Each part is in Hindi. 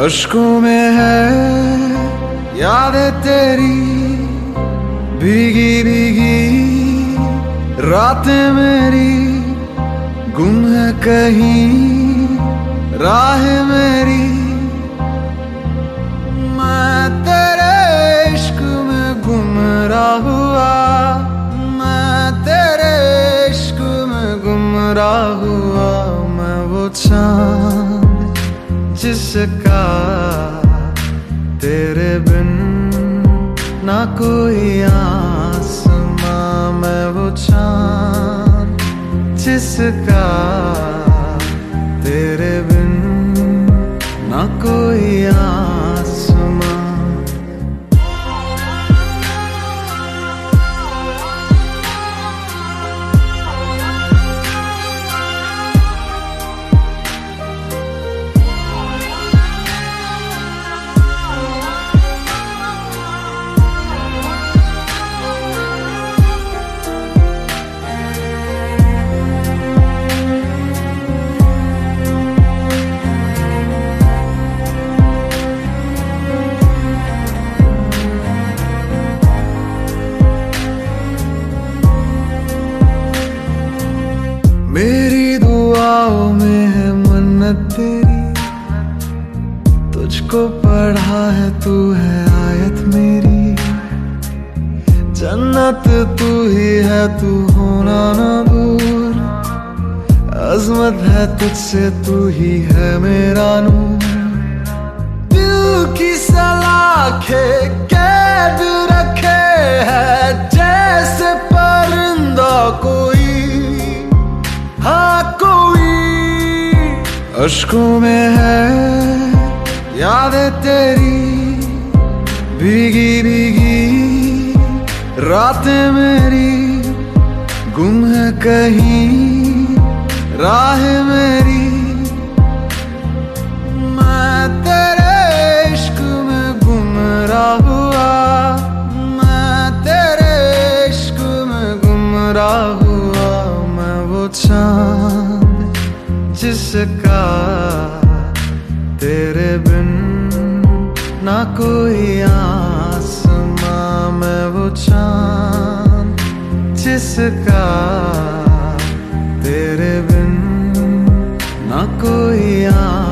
अशकों में है याद तेरी भीगी भीगी रात मेरी। कहीं राह मेरी, मैं तेरे इश्क में गुमराह हुआ, मैं तेरे इश्क में गुमराह हुआ, मैं वो चाँद जिसका तेरे बिन ना कोई आसमां जिसका तेरे बिन ना कोई आसमां तुझको पढ़ा है तू है आयत मेरी। जन्नत तू ही है, तू होना ना दूर। अजमत है तुझसे, तू ही है मेरा नूर। दिल की सलाखे कैद रखे है, जैसे परिंदा कोई। हाँ कोई। अशकों में है। याद तेरी, भीगी भीगी, रात मेरी, गुम है कहीं, राह मेरी। मैं तेरे इश्क में गुमराह हुआ, मैं तेरे इश्क में गुमराह हुआ, मैं वो चाँद जिसका तेरे ना कोई आसमां मैं वो चाँद जिसका तेरे बिन ना कोई आसमां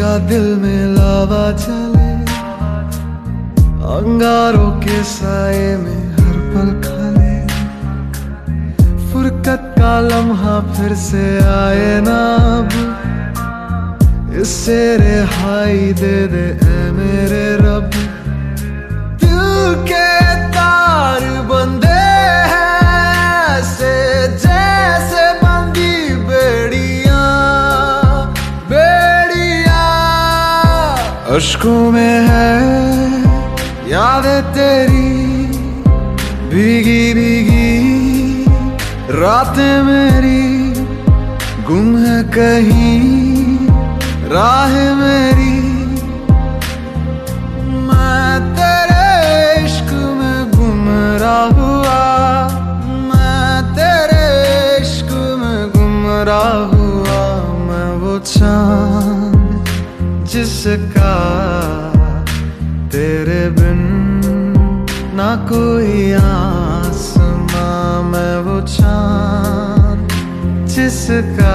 का दिल में लावा चले। अंगारों के साए में हर पल खाले। फुरकत का लम्हा फिर से आए ना अब। इससे रिहाई दे दे ए मेरे रब। अशकों में है याद तेरी। भीगी भीगी, रात मेरी। गुम है कहीं, राह मेरी। मैं तेरे इश्क में गुमराह हुआ। मैं तेरे इश्क में गुमराह हुआ। मैं वो चाँद जिसका तेरे बिन ना कोई आसमां मैं वो चाँद जिसका